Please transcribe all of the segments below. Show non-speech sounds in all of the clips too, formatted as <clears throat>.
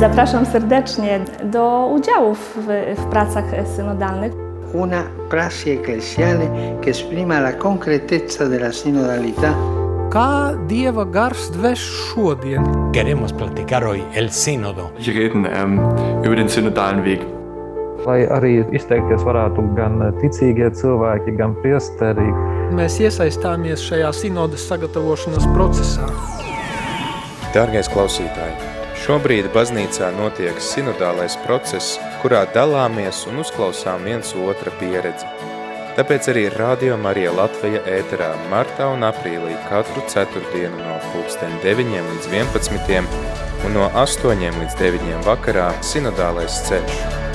Zapraszam serdecznie do udziału w, w pracach synodalnych. Una prassi ecclesiale che esprima la concretezza della sinodalità Kā Dieva gars dves šodien? Queremos platicar hoy el sínodo. Wir reden ähm, über den synodalen Weg. Lai arī izteikties varētu gan ticīgie cilvēki, gan priesteri. Mēs iesaistāmies šajā sinodas sagatavošanas procesā. Dārgais klausītāj, šobrīd baznīcā notiek sinodālais process, kurā dalāmies un uzklausām viens otra pieredzi. Tāpēc arī Radio Marija Latvija ēterā martā un aprīlī katru ceturtdienu no pulksten 9 līdz 11 un no 8 līdz 9 vakarā sinodālais ceļš.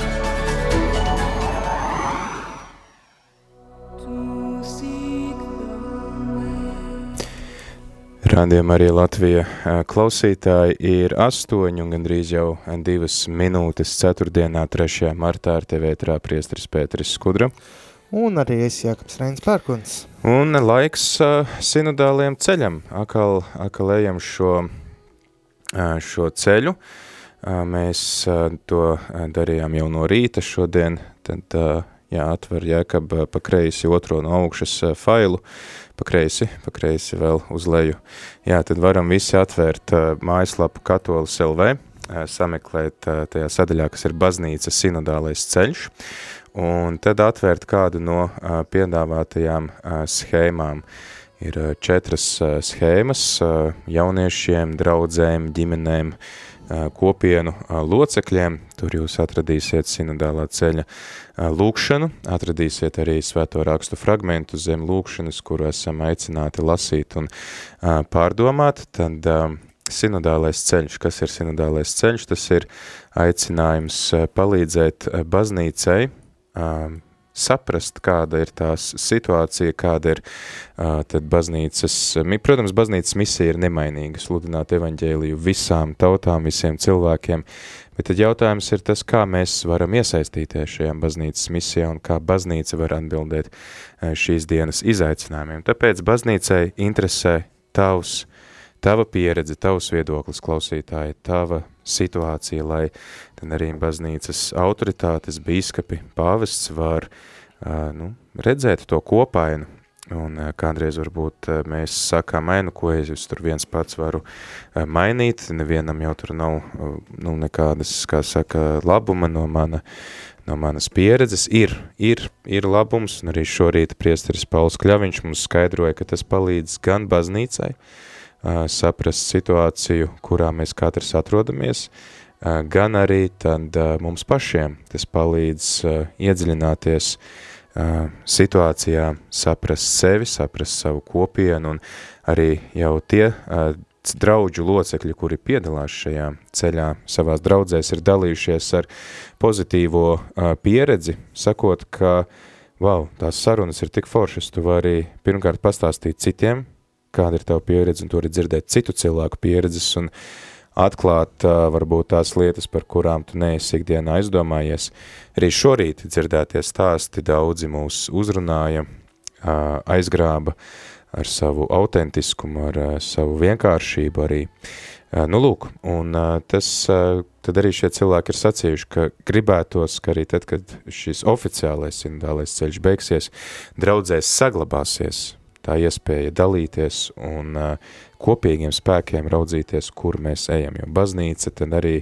Rādījumā arī Latvija klausītāji ir astoņi un gandrīz jau divas minūtes ceturtdienā 3. martā ar tevi ētrā priestris Pēteris Skudra. Un arī es Jākaps Reinis Pērkuns. Un laiks uh, sinodāliem ceļam. Akal, akal ejam šo, uh, šo ceļu. Uh, mēs uh, to darījām jau no rīta šodien. Tad uh, jā, atver Jākab pa kreisi otro no augšas uh, failu. Pa kreisi, pa kreisi vēl uz leju. Jā, tad varam visi atvērt uh, mājaslapu katolis LV, sameklēt tajā sadaļā, kas ir baznīcas sinodālais ceļš un tad atvērt kādu no piedāvātajām schēmām. Ir uh, četras uh, schēmas uh, jauniešiem, draudzēm, ģimenēm, kopienu locekļiem. Tur jūs atradīsiet sinodālā ceļa lūkšanu, atradīsiet arī svēto rakstu fragmentu zem lūkšanas, kuru esam aicināti lasīt un pārdomāt. Tad sinodālais ceļš, kas ir sinodālais ceļš, tas ir aicinājums palīdzēt baznīcai, saprast, kāda ir tās situācija, kāda ir uh, tad baznīcas, protams, baznīcas misija ir nemainīga, sludināt evaņģēliju visām tautām, visiem cilvēkiem, bet tad jautājums ir tas, kā mēs varam iesaistīties šajā baznīcas misijā un kā baznīca var atbildēt uh, šīs dienas izaicinājumiem. Tāpēc baznīcai interesē tavs, tava pieredze, tavs viedoklis klausītāji, tava situācija, lai tad arī baznīcas autoritātes, bīskapi, pāvests var uh, nu, redzēt to kopainu. Un uh, kādreiz varbūt uh, mēs sakām, ainu, ko es tur viens pats varu mainīt, nevienam jau tur nav nu, nekādas, kā saka, labuma no mana, no manas pieredzes. Ir, ir, ir labums, un arī šorīt priesteris Pauls Kļaviņš mums skaidroja, ka tas palīdz gan baznīcai, uh, saprast situāciju, kurā mēs katrs atrodamies, gan arī tad mums pašiem. Tas palīdz iedziļināties situācijā, saprast sevi, saprast savu kopienu un arī jau tie draudžu locekļi, kuri piedalās šajā ceļā savās draudzēs, ir dalījušies ar pozitīvo pieredzi, sakot, ka, wow, tās sarunas ir tik foršas, tu vari pirmkārt pastāstīt citiem, kāda ir tava pieredze, un tu vari dzirdēt citu cilvēku pieredzes, un uh, atklāt varbūt tās lietas, par kurām tu neesi ikdienā aizdomājies. Arī šorīt dzirdētie stāsti daudzi mūs uzrunāja, aizgrāba ar savu autentiskumu, ar savu vienkāršību arī. Nu, lūk, un tas, tad arī šie cilvēki ir sacījuši, ka gribētos, ka arī tad, kad šis oficiālais sindālais ceļš beigsies, draudzēs saglabāsies tā iespēja dalīties un kopīgiem spēkiem raudzīties, kur mēs ejam, jo baznīca tad arī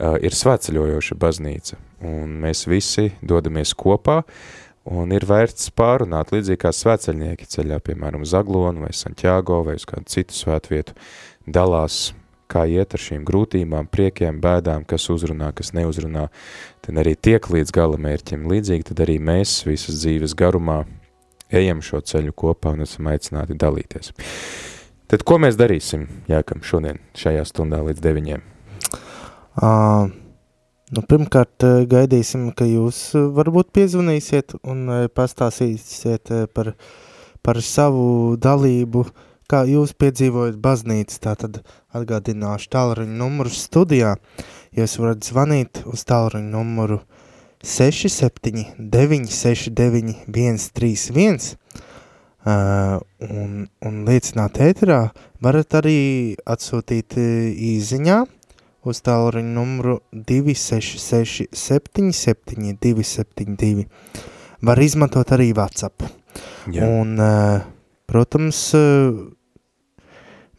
ir svētceļojoša baznīca, un mēs visi dodamies kopā, un ir vērts pārunāt. Līdzīgi kā svētceļnieki ceļā, piemēram, uz Aglonu vai Santiago vai uz kādu citu svētvietu, dalās, kā iet ar šīm grūtībām, priekiem, bēdām, kas uzrunā, kas neuzrunā, tad arī tiek līdz gala mērķim. Līdzīgi tad arī mēs visas dzīves garumā ejam šo ceļu kopā un esam aicināti dalīties. Tad ko mēs darīsim, Jākam, šodien šajā stundā līdz deviņiem? Uh, nu, pirmkārt, gaidīsim, ka jūs varbūt piezvanīsiet un pastāstīsiet par, par savu dalību, kā jūs piedzīvojat baznīcu, tātad atgādināšu tālruņu numuru studijā. Jūs varat zvanīt uz tālruņu numuru 67 969 131 Uh, un, un liecināt ēterā, varat arī atsūtīt uh, īziņā uz tālruņa numuru 266 77 272. Var izmantot arī WhatsApp. Jā. Un, eh, protams, eh,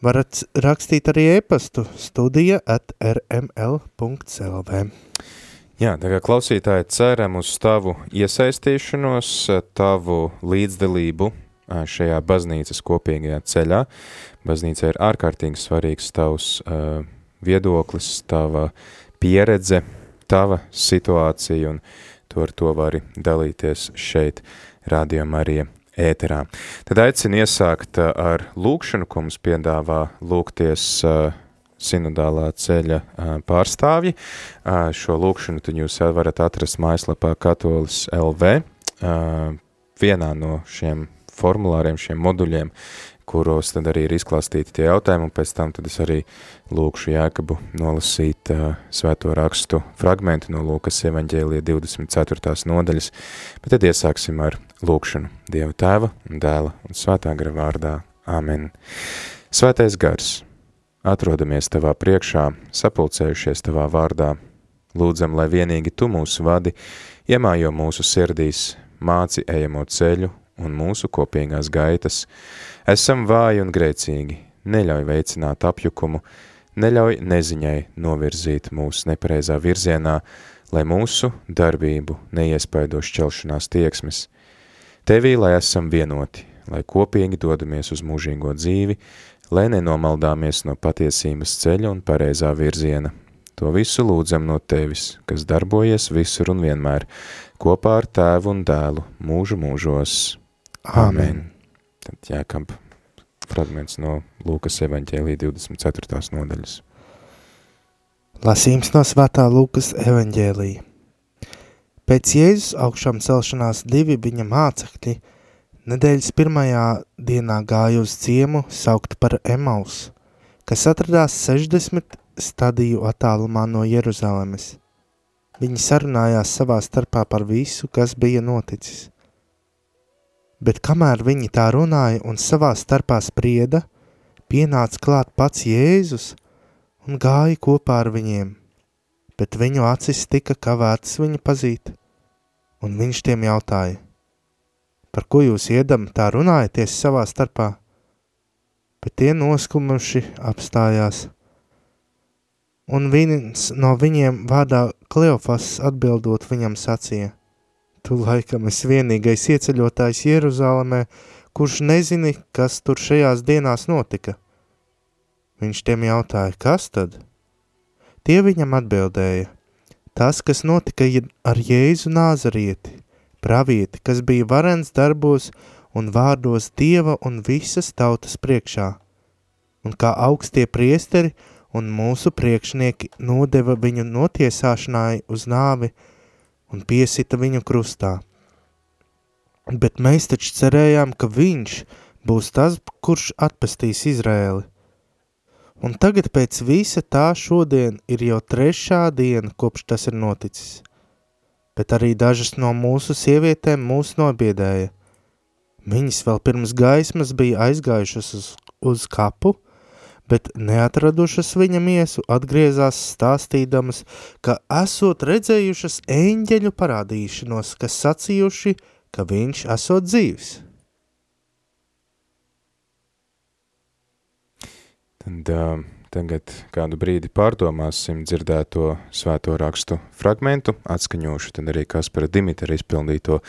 varat rakstīt arī e-pastu studija at rml.lv. Jā, tā kā klausītāji ceram uz tavu iesaistīšanos, tavu līdzdalību šajā baznīcas kopīgajā ceļā. Baznīca ir ārkārtīgi svarīgs tavs uh, viedoklis, tava pieredze, tava situācija, un tu ar to vari dalīties šeit, Radio Marija ēterā. Tad aicinu iesākt ar lūkšanu, ko mums piedāvā lūgties uh, sinodālā ceļa pārstāvji. Šo lūkšanu tad jūs varat atrast mājaslapā katolis LV. Vienā no šiem formulāriem, šiem moduļiem, kuros tad arī ir izklāstīti tie jautājumi, un pēc tam tad es arī lūkšu Jēkabu nolasīt uh, svēto rakstu fragmentu no Lūkas evaņģēlija 24. nodaļas, bet tad iesāksim ar lūkšanu Dieva tēva un dēla un svētā gara vārdā. Āmen. Svētais gars, atrodamies tavā priekšā, sapulcējušies tavā vārdā, lūdzam, lai vienīgi tu mūsu vadi, iemājo mūsu sirdīs, māci ejamo ceļu un mūsu kopīgās gaitas. Esam vāji un grēcīgi, neļauj veicināt apjukumu, neļauj neziņai novirzīt mūsu nepareizā virzienā, lai mūsu darbību neiespaido šķelšanās tieksmes. Tevī, lai esam vienoti, lai kopīgi dodamies uz mūžīgo dzīvi, lai nenomaldāmies no patiesības ceļa un pareizā virziena. To visu lūdzam no Tevis, kas darbojies visur un vienmēr, kopā ar Tēvu un Dēlu mūžu mūžos. Āmen. Tad jākab fragments no Lūkas evaņģēlī 24. nodaļas. Lasījums no svētā Lūkas evaņģēlija. Pēc Jēzus augšām celšanās divi viņa mācekļi nedēļas pirmajā dienā gāja uz ciemu saukt par Emaus, kas atradās 60 stadiju attālumā no Jeruzalemes. Viņi sarunājās savā starpā par visu, kas bija noticis. Bet kamēr viņi tā runāja un savā starpā sprieda, pienāca klāt pats Jēzus un gāja kopā ar viņiem, bet viņu acis tika kavētas viņu pazīt, un viņš tiem jautāja, par ko jūs iedam tā runājaties savā starpā? Bet tie noskumuši apstājās, un viens no viņiem vārdā Kleofas atbildot viņam sacīja, tu laikam esi vienīgais ieceļotājs Jeruzalemē, kurš nezini, kas tur šajās dienās notika. Viņš tiem jautāja, kas tad? Tie viņam atbildēja, tas, kas notika ar Jēzu Nāzarieti, pravieti, kas bija varens darbos un vārdos Dieva un visas tautas priekšā, un kā augstie priesteri un mūsu priekšnieki nodeva viņu notiesāšanai uz nāvi un piesita viņu krustā. Bet mēs taču cerējām, ka viņš būs tas, kurš atpestīs Izrēli. Un tagad pēc visa tā šodien ir jau trešā diena, kopš tas ir noticis. Bet arī dažas no mūsu sievietēm mūs nobiedēja. Viņas vēl pirms gaismas bija aizgājušas uz, uz kapu, bet neatradušas viņa miesu, atgriezās stāstīdamas, ka esot redzējušas eņģeļu parādīšanos, kas sacījuši, ka viņš esot dzīvs. Tad uh, tagad kādu brīdi pārdomāsim dzirdēto svēto rakstu fragmentu, atskaņošu tad arī Kaspara Dimitra izpildīto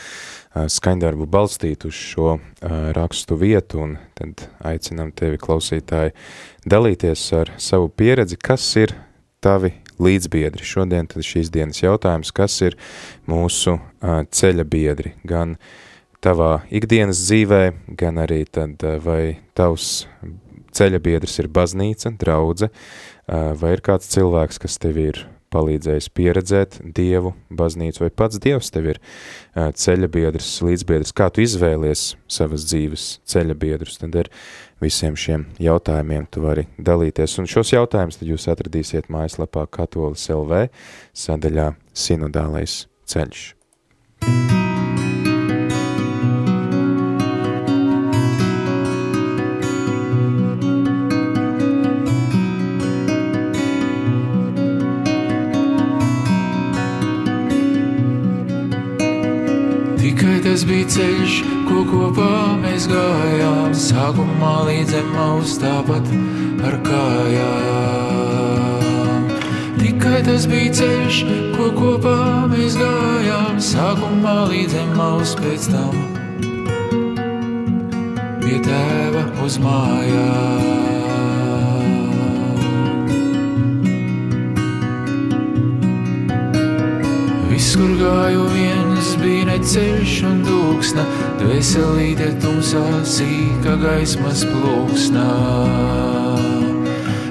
skaņdarbu balstīt uz šo rakstu vietu, un tad aicinam tevi klausītāji dalīties ar savu pieredzi, kas ir tavi līdzbiedri. Šodien tad šīs dienas jautājums, kas ir mūsu ceļa biedri, gan tavā ikdienas dzīvē, gan arī tad vai tavs ceļa biedrs ir baznīca, draudze, vai ir kāds cilvēks, kas tev ir palīdzējis pieredzēt Dievu, baznīcu, vai pats Dievs tev ir ceļa biedrs, līdzbiedrs, kā tu izvēlies savas dzīves ceļa biedrus, tad ar visiem šiem jautājumiem tu vari dalīties. Un šos jautājumus tad jūs atradīsiet mājaslapā Katolis LV sadaļā Sinodālais ceļš. Tas bija ceļš, ko kopā mēs gājām. Sākumā līdz emaus tāpat ar kājām. Tikai tas bija ceļš, ko kopā mēs gājām. Sākumā līdz emaus pēc tam pie tēva uz mājām. Viss, kur gāju viens, bija neceļš un dūksna, dvēselīte tumsā sīka gaismas plūksnā.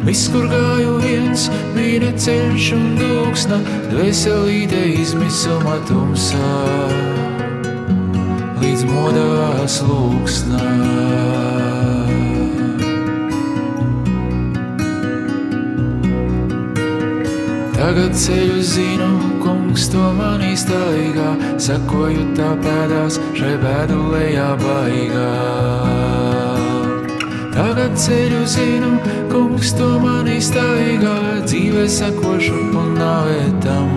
Viss, kur gāju viens, bija neceļš un dūksna, dvēselīte izmisuma tumsā, līdz modās lūksnā. Tagad ceļu zinu, kungs to manī staigā, sakoju tā pēdās šai bēdu lejā baigā. Tagad ceļu zinu, kungs to manī staigā, dzīvē sakošu un nāvētam,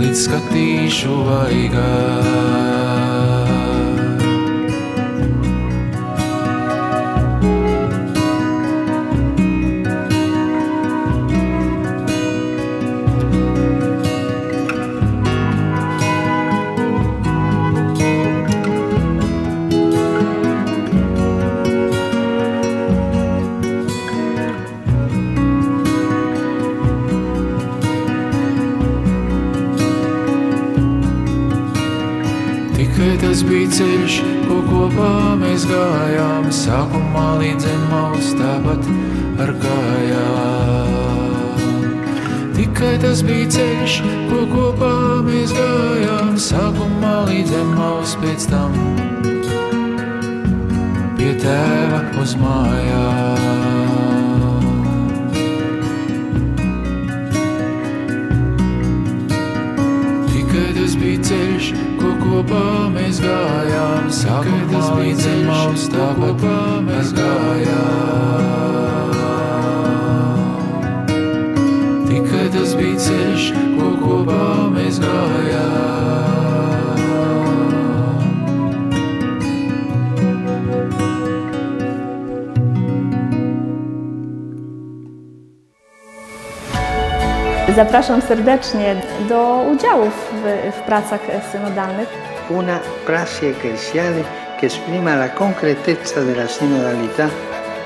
līdz skatīšu vaigā. Bija ceļš, ko kopā mēs gājām. Sākumā līdz emaus tāpat ar kājām. Tikai tas bija ceļš, ko kopā mēs gājām. Sākumā līdz emaus pēc tam pie tēva uz mājām. Kopā mēs gājām. Sākumā tas bija ceļš, Zapraszam serdecznie do udziału w, w pracach synodalnych. Una prassi ecclesiale che esprima la concretezza della sinodalità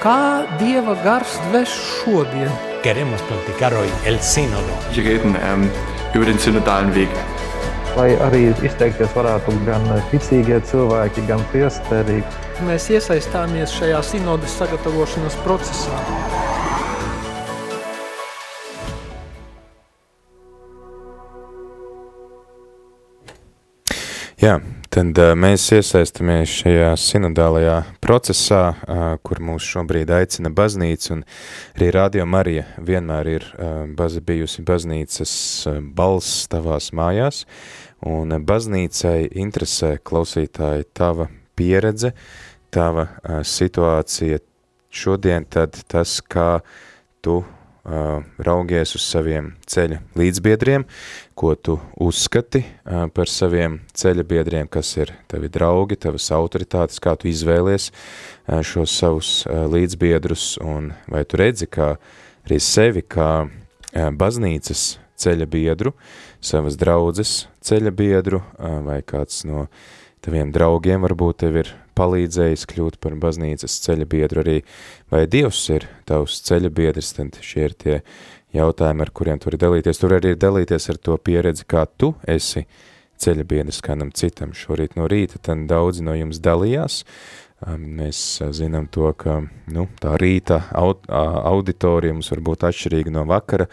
Kā Dieva gars dves šodien? Queremos practicar hoy el sínodo. Wir reden ähm, über den synodalen Weg. Lai arī izteikties varētu gan ticīgie cilvēki, gan priesteri. Mēs iesaistāmies šajā sinodas sagatavošanas procesā. Jā, tad uh, mēs iesaistamies šajā sinodālajā procesā, uh, kur mūs šobrīd aicina baznīca, un arī Radio Marija vienmēr ir uh, baz, bijusi baznīcas uh, balss tavās mājās, un uh, baznīcai interesē klausītāji tava pieredze, tava uh, situācija. Šodien, tad tas, kā tu raugies uz saviem ceļa līdzbiedriem, ko tu uzskati par saviem ceļa biedriem, kas ir tavi draugi, tavas autoritātes, kā tu izvēlies šos savus līdzbiedrus, un vai tu redzi, kā arī sevi, kā baznīcas ceļa biedru, savas draudzes ceļa biedru, vai kāds no taviem draugiem varbūt tev ir palīdzējis kļūt par baznīcas ceļa biedru arī, vai Dievs ir tavs ceļa biedrs, tad šie ir tie jautājumi, ar kuriem tu vari dalīties. Tur arī ir dalīties ar to pieredzi, kā tu esi ceļa biedrs kādam citam. Šorīt no rīta tad daudzi no jums dalījās. Mēs zinām to, ka nu, tā rīta aud, auditorija mums var būt atšķirīga no vakara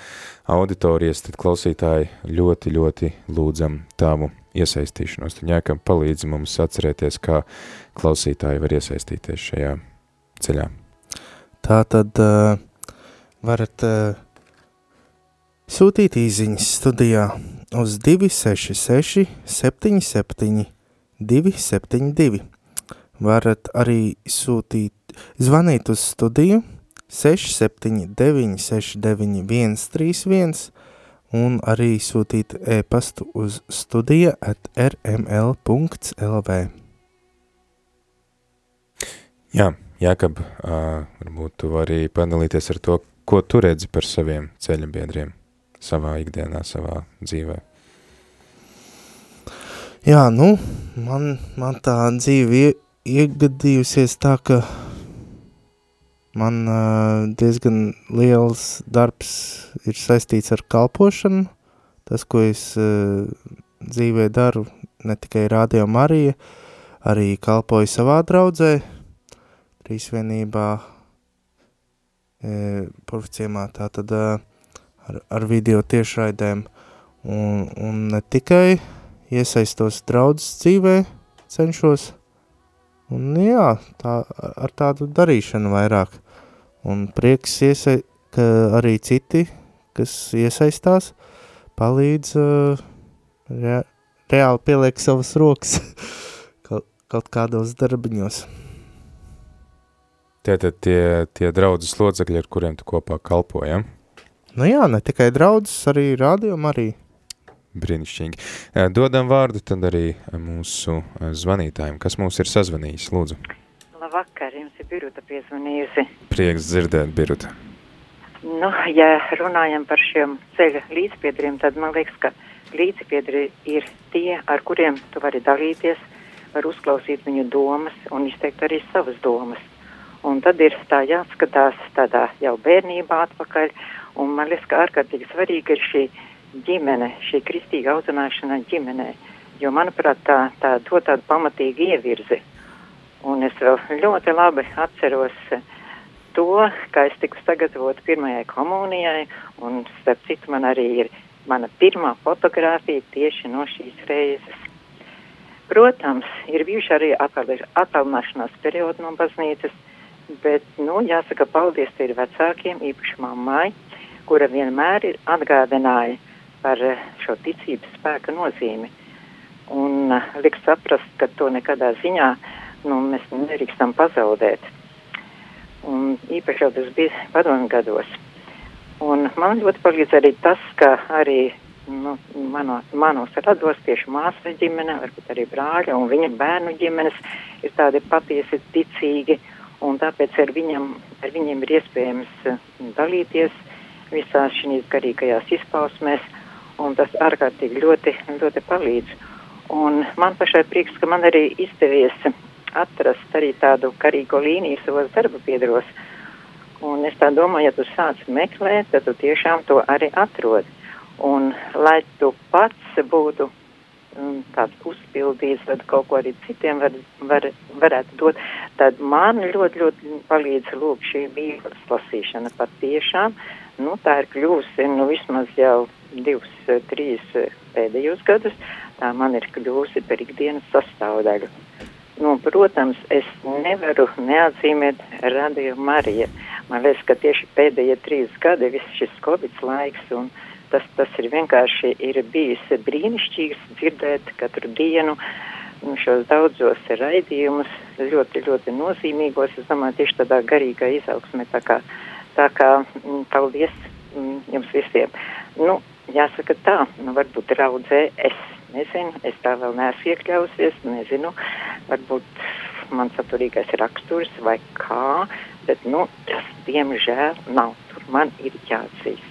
auditorijas, tad klausītāji ļoti, ļoti lūdzam tavu iesaistīšanos. Tad ņēkam palīdzi mums atcerēties, kā klausītāji var iesaistīties šajā ceļā. Tā tad uh, varat uh, sūtīt īziņas studijā uz 266 77 272. Varat arī sūtīt, zvanīt uz studiju 679 69 131 un arī sūtīt e-pastu uz studija at rml.lv. Jā, Jākab, uh, varbūt tu vari padalīties ar to, ko tu redzi par saviem ceļa biedriem savā ikdienā, savā dzīvē. Jā, nu, man, man tā dzīve iegadījusies tā, ka man uh, diezgan liels darbs ir saistīts ar kalpošanu. Tas, ko es uh, dzīvē daru, ne tikai Radio Marija, arī kalpoju savā draudzē, trīsvienībā, e, profciemā, tātad uh, ar, ar video tiešraidēm, un, un ne tikai iesaistos draudzes dzīvē, cenšos Un jā, tā, ar tādu darīšanu vairāk. Un prieks, iesa, ka arī citi, kas iesaistās, palīdz uh, re, reāli pieliek savas rokas <laughs> kaut, kaut kādos darbiņos. Tātad tie, tie draudzes locekļi, ar kuriem tu kopā kalpojam? Ja? Nu jā, ne tikai draudzes, arī rādījumi arī. Brīnišķīgi. Dodam vārdu tad arī mūsu zvanītājiem. Kas mūs ir sazvanījis, lūdzu? Labvakar, jums ir Biruta piezvanījusi. Prieks dzirdēt, Biruta. Nu, ja runājam par šiem ceļa līdzpiedriem, tad man liekas, ka līdzpiedri ir tie, ar kuriem tu vari dalīties, var uzklausīt viņu domas un izteikt arī savas domas. Un tad ir tā jāskatās tādā jau bērnībā atpakaļ, un man liekas, ka ārkārtīgi svarīgi ir šī ģimene, šī kristīga audzināšana ģimenē, jo, manuprāt, tā, tā dod tādu pamatīgu ievirzi. Un es vēl ļoti labi atceros to, kā es tiku sagatavot pirmajai komunijai, un starp citu man arī ir mana pirmā fotografija tieši no šīs reizes. Protams, ir bijuši arī attālināšanās periodi no baznīcas, bet, nu, jāsaka, paldies ir vecākiem, īpaši mammai, kura vienmēr ir atgādināja, par eh, šo ticības spēka nozīmi. Un uh, liks saprast, ka to nekadā ziņā nu, mēs nedrīkstam pazaudēt. Un īpaši jau tas bija padomu gados. Un man ļoti palīdz arī tas, ka arī nu, mano, manos rados tieši māsas ģimene, varbūt arī brāļa un viņa bērnu ģimenes ir tādi patiesi ticīgi, un tāpēc ar, viņam, ar viņiem ir iespējams dalīties visās šīs garīgajās izpausmēs un tas ārkārtīgi ļoti, ļoti palīdz. Un man pašai prieks, ka man arī izdevies atrast arī tādu karīgo līniju savos darba biedros. Un es tā domāju, ja tu sāc meklēt, tad tu tiešām to arī atrod. Un lai tu pats būtu um, tāds uzpildījis, tad kaut ko arī citiem var, var, varētu dot, tad man ļoti, ļoti palīdz lūk šī bībeles lasīšana pat tiešām. Nu, tā ir kļūsi, nu, vismaz jau divus, trīs pēdējos gadus, tā man ir kļūsi par ikdienas sastāvdaļu. Nu, protams, es nevaru neatzīmēt Radio Mariju. Man liekas, ka tieši pēdējie trīs gadi, viss šis Covid laiks, un tas, tas ir vienkārši ir bijis brīnišķīgs dzirdēt katru dienu nu, šos daudzos raidījumus, ļoti, ļoti nozīmīgos. Es domāju, tieši tādā garīgā izaugsmē. Tā kā, tā kā mm, paldies mm, jums visiem. Nu, Jāsaka tā, nu varbūt draudzē es nezinu, es tā vēl neesmu iekļausies, nezinu, varbūt mans saturīgais raksturs vai kā, bet, nu, tas, diemžēl, nav. Tur man ir jāatzīst.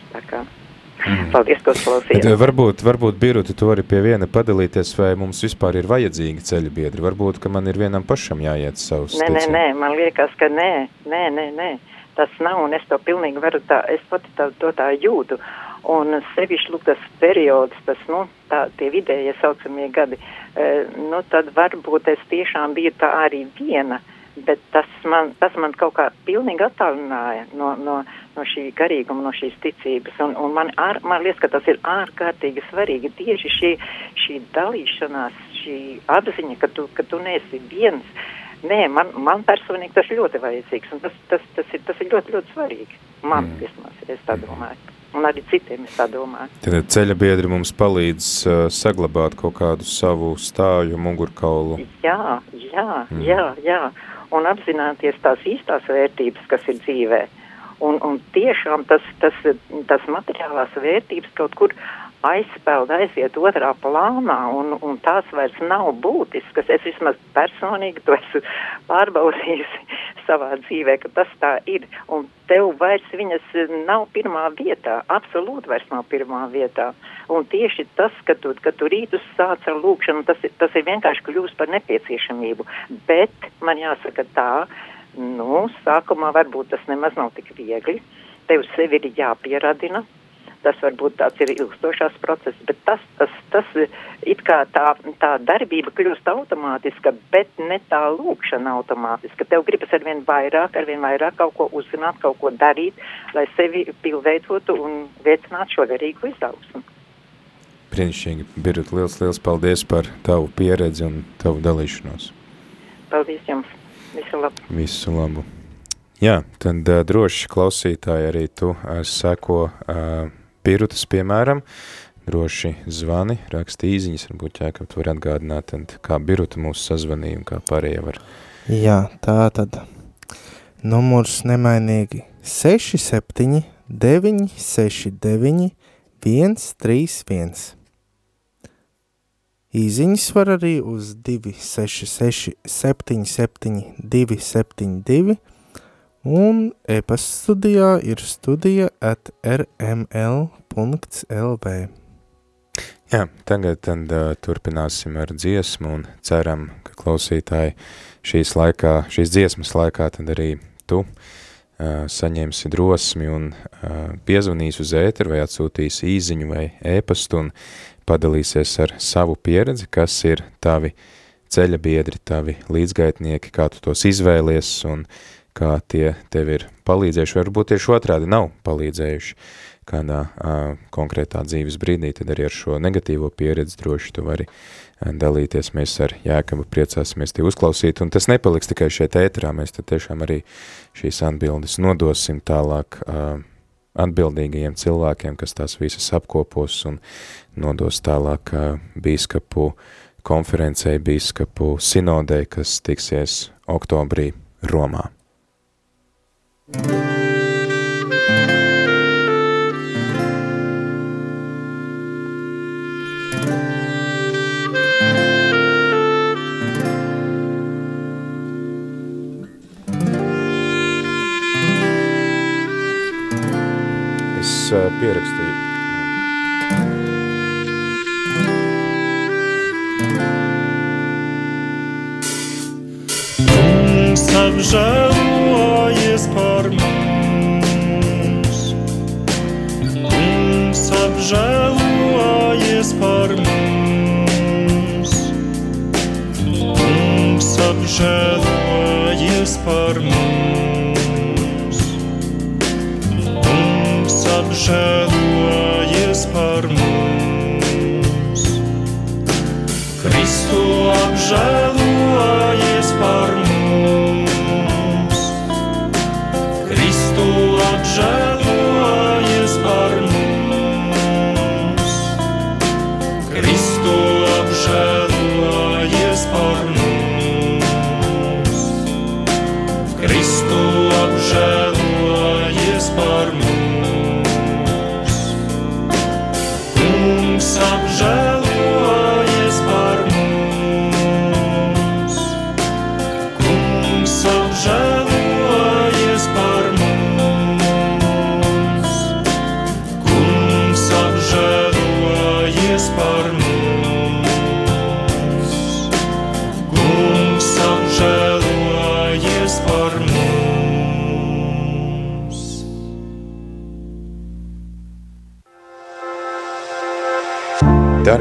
Mm. Paldies, ka uzklausījāt. Eh, varbūt, varbūt Biruti, tu vari pie viena padalīties, vai mums vispār ir vajadzīgi ceļu biedri. Varbūt, ka man ir vienam pašam jāiet savus. Nē, nē, nē, man liekas, ka nē, nē, nē, nē. Tas nav, un es to pilnīgi varu tā, es pati tā, to tā jūtu. Un sevišķi lūk, tas periods, tas, nu, tā, tie vidējie saucamie gadi, e, nu, tad varbūt es tiešām biju tā arī viena, bet tas man, tas man kaut kā pilnīgi attālināja no, no, no šī garīguma, no šīs ticības. Un, un man, ār, man liekas, ka tas ir ārkārtīgi svarīgi tieši šī, šī dalīšanās, šī apziņa, ka tu, ka tu neesi viens. Nē, man, man personīgi tas ļoti vajadzīgs, un tas, tas, tas, ir, tas ir ļoti, ļoti svarīgi. Man, mm. vismaz, es tā domāju un arī citiem es tā domāju. Tad ceļa biedri mums palīdz uh, saglabāt kaut kādu savu stāju mugurkaulu. Jā, jā, mm. jā, jā, un apzināties tās īstās vērtības, kas ir dzīvē. Un, un tiešām tas, tas, tas materiālās vērtības kaut kur aizspēlda aiziet otrā plānā, un, un tās vairs nav būtiskas. Es vismaz personīgi to esmu pārbaudījusi <laughs> savā dzīvē, ka tas tā ir. Un tev vairs viņas nav pirmā vietā, absolūti vairs nav pirmā vietā. Un tieši tas, ka tu, ka tu rītus sāc ar lūkšanu, tas, tas ir vienkārši kļūst par nepieciešamību. Bet man jāsaka tā, nu, sākumā varbūt tas nemaz nav tik viegli. Tev sevi ir jāpieradina, tas varbūt tāds ir ilgstošās process, bet tas, tas, tas it kā tā, tā darbība kļūst automātiska, bet ne tā lūkšana automātiska. Tev gribas arvien vairāk, arvien vairāk kaut ko uzzināt, kaut ko darīt, lai sevi pilnveidotu un veicinātu šo garīgu izaugsmu. Brīnišķīgi, Birut, liels, liels paldies par tavu pieredzi un tavu dalīšanos. Paldies jums! Visu labu! Visu labu. Jā, tad uh, droši klausītāji arī tu uh, seko uh, Birutas piemēram, droši zvani, raksti īziņas, varbūt ķēkap tu var atgādināt, tad kā Biruta mūs sazvanīja un kā pārējie var. Jā, tā tad numurs nemainīgi 67 969 131. Īziņas var arī uz 266 77 272 un e-pasta studijā ir studija at rml.lv. Jā, tagad tad uh, turpināsim ar dziesmu un ceram, ka klausītāji šīs laikā, šīs dziesmas laikā tad arī tu uh, saņemsi drosmi un uh, piezvanīs uz ēteru vai atsūtīs īziņu vai ēpastu un padalīsies ar savu pieredzi, kas ir tavi ceļa biedri, tavi līdzgaitnieki, kā tu tos izvēlies un kā tie tev ir palīdzējuši, varbūt tieši otrādi nav palīdzējuši kādā uh, konkrētā dzīves brīdī, tad arī ar šo negatīvo pieredzi droši tu vari dalīties. Mēs ar Jēkabu priecāsimies tie uzklausīt, un tas nepaliks tikai šeit ēterā, mēs tad tiešām arī šīs atbildes nodosim tālāk uh, atbildīgajiem cilvēkiem, kas tās visas apkopos un nodos tālāk uh, bīskapu konferencei, bīskapu sinodei, kas tiksies oktobrī Romā. Es uh, pierakstīju. Kungs apžēlojies par mums. Kungs apžēlojies par mums. Kungs apžēlojies par mums.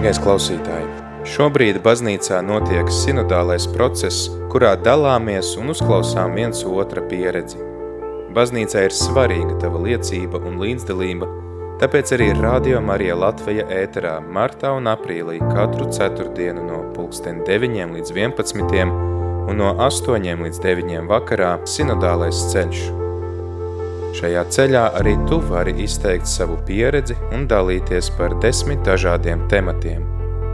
Dārgais klausītāji, šobrīd baznīcā notiek sinodālais process, kurā dalāmies un uzklausām viens otra pieredzi. Baznīcā ir svarīga tava liecība un līdzdalība, tāpēc arī Radio Marija Latvija ēterā martā un aprīlī katru ceturtdienu no pulksten 9 līdz 11 un no 8 līdz 9 vakarā sinodālais ceļš. Šajā ceļā arī tu vari izteikt savu pieredzi un dalīties par desmit dažādiem tematiem.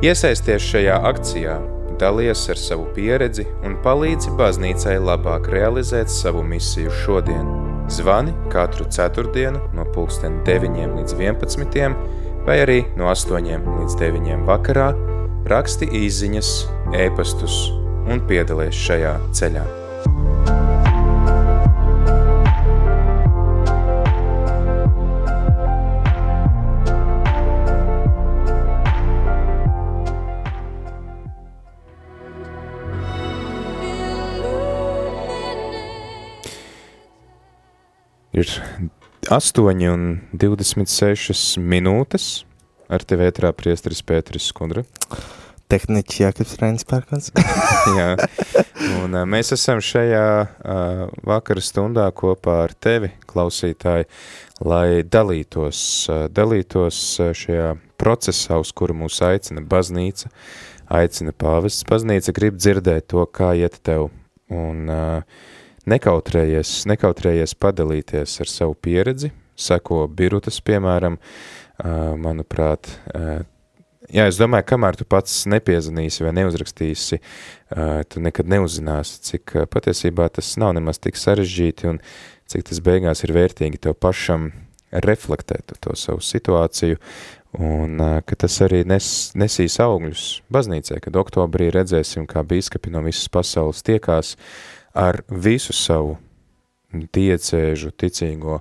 Iesaisties šajā akcijā, dalies ar savu pieredzi un palīdzi baznīcai labāk realizēt savu misiju šodien. Zvani katru ceturtdienu no pulksten 9 līdz 11 vai arī no 8 līdz 9 vakarā, raksti īziņas, ēpastus un piedalies šajā ceļā. Ir 8 un 26 minūtes. Ar tevi ētrā priesteris Pēteris Skundra. Tehniķis Jākaps Rainsparkons. <laughs> Jā, un mēs esam šajā uh, vakara stundā kopā ar tevi, klausītāji, lai dalītos, uh, dalītos šajā procesā, uz kuru mūs aicina baznīca, aicina pāvests. Baznīca grib dzirdēt to, kā iet tev, un uh, nekautrējies, nekautrējies padalīties ar savu pieredzi, seko birutas, piemēram, manuprāt, jā, es domāju, kamēr tu pats nepiezanīsi vai neuzrakstīsi, tu nekad neuzzināsi, cik patiesībā tas nav nemaz tik sarežģīti un cik tas beigās ir vērtīgi tev pašam reflektēt to savu situāciju. Un ka tas arī nes, nesīs augļus baznīcē, kad oktobrī redzēsim, kā bīskapi no visas pasaules tiekās ar visu savu diecēžu ticīgo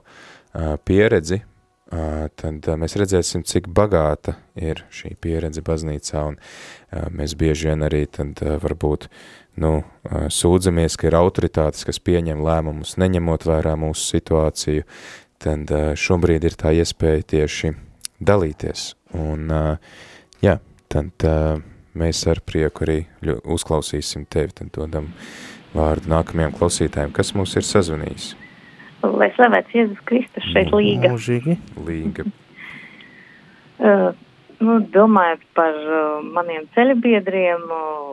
pieredzi, tad mēs redzēsim, cik bagāta ir šī pieredze baznīcā, un mēs bieži vien arī tad varbūt nu, sūdzamies, ka ir autoritātes, kas pieņem lēmumus, neņemot vērā mūsu situāciju, tad šobrīd ir tā iespēja tieši dalīties. Un, jā, tad mēs ar prieku arī uzklausīsim tevi, tad dodam vārdu nākamajam klausītājiem, kas mums ir sazvanījis. Lai slavēts Jēzus Kristus šeit Līga. Mūžīgi. Līga. Uh, <laughs> nu, domājot par uh, maniem ceļabiedriem, uh,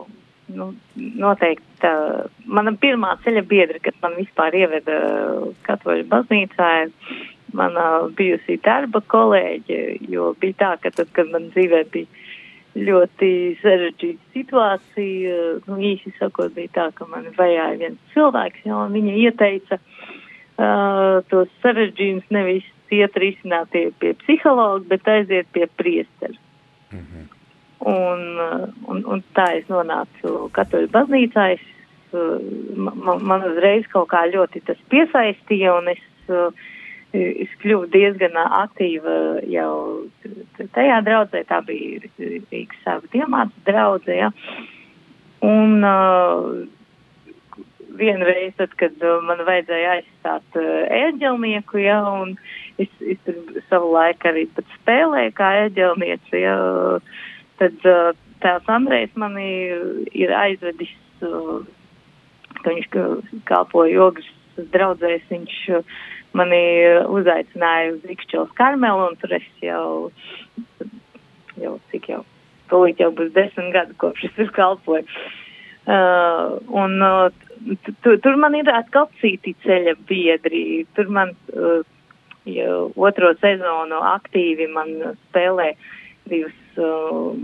nu, noteikti uh, mana pirmā ceļa biedra, kad man vispār ieveda uh, katoļu baznīcā, mana bijusī darba kolēģe, jo bija tā, ka tad, kad man dzīvē bija ļoti sarežģīta situācija, nu, īsi sakot, bija tā, ka man vajāja viens cilvēks, jo viņa ieteica uh, tos sarežģījumus nevis iet risināt pie, psihologa, bet aiziet pie priestera. Mm -hmm. un, un, un tā es nonācu katoļu baznīcā, es, man, man uzreiz kaut kā ļoti tas piesaistīja, un es, es kļuvu diezgan aktīva jau tajā draudzē, tā bija Rīgas sava diemāts draudze, ja. Un uh, vienreiz, tad, kad uh, man vajadzēja aizstāt uh, ēģelnieku, ja, un es, es tur savu laiku arī pat spēlēju kā ēģelniece, ja, tad uh, tās Andrejs mani ir aizvedis, uh, ka viņš kalpoja jogas draudzēs, viņš uh, mani uzaicināja uz Ikšķels Karmelu, un tur es jau, jau cik jau, tūlīt jau būs desmit gadu, kopš es tur kalpoju. Uh, un uh, tur man ir atkal citi ceļa biedri. Tur man uh, otro sezonu aktīvi man spēlē divas uh,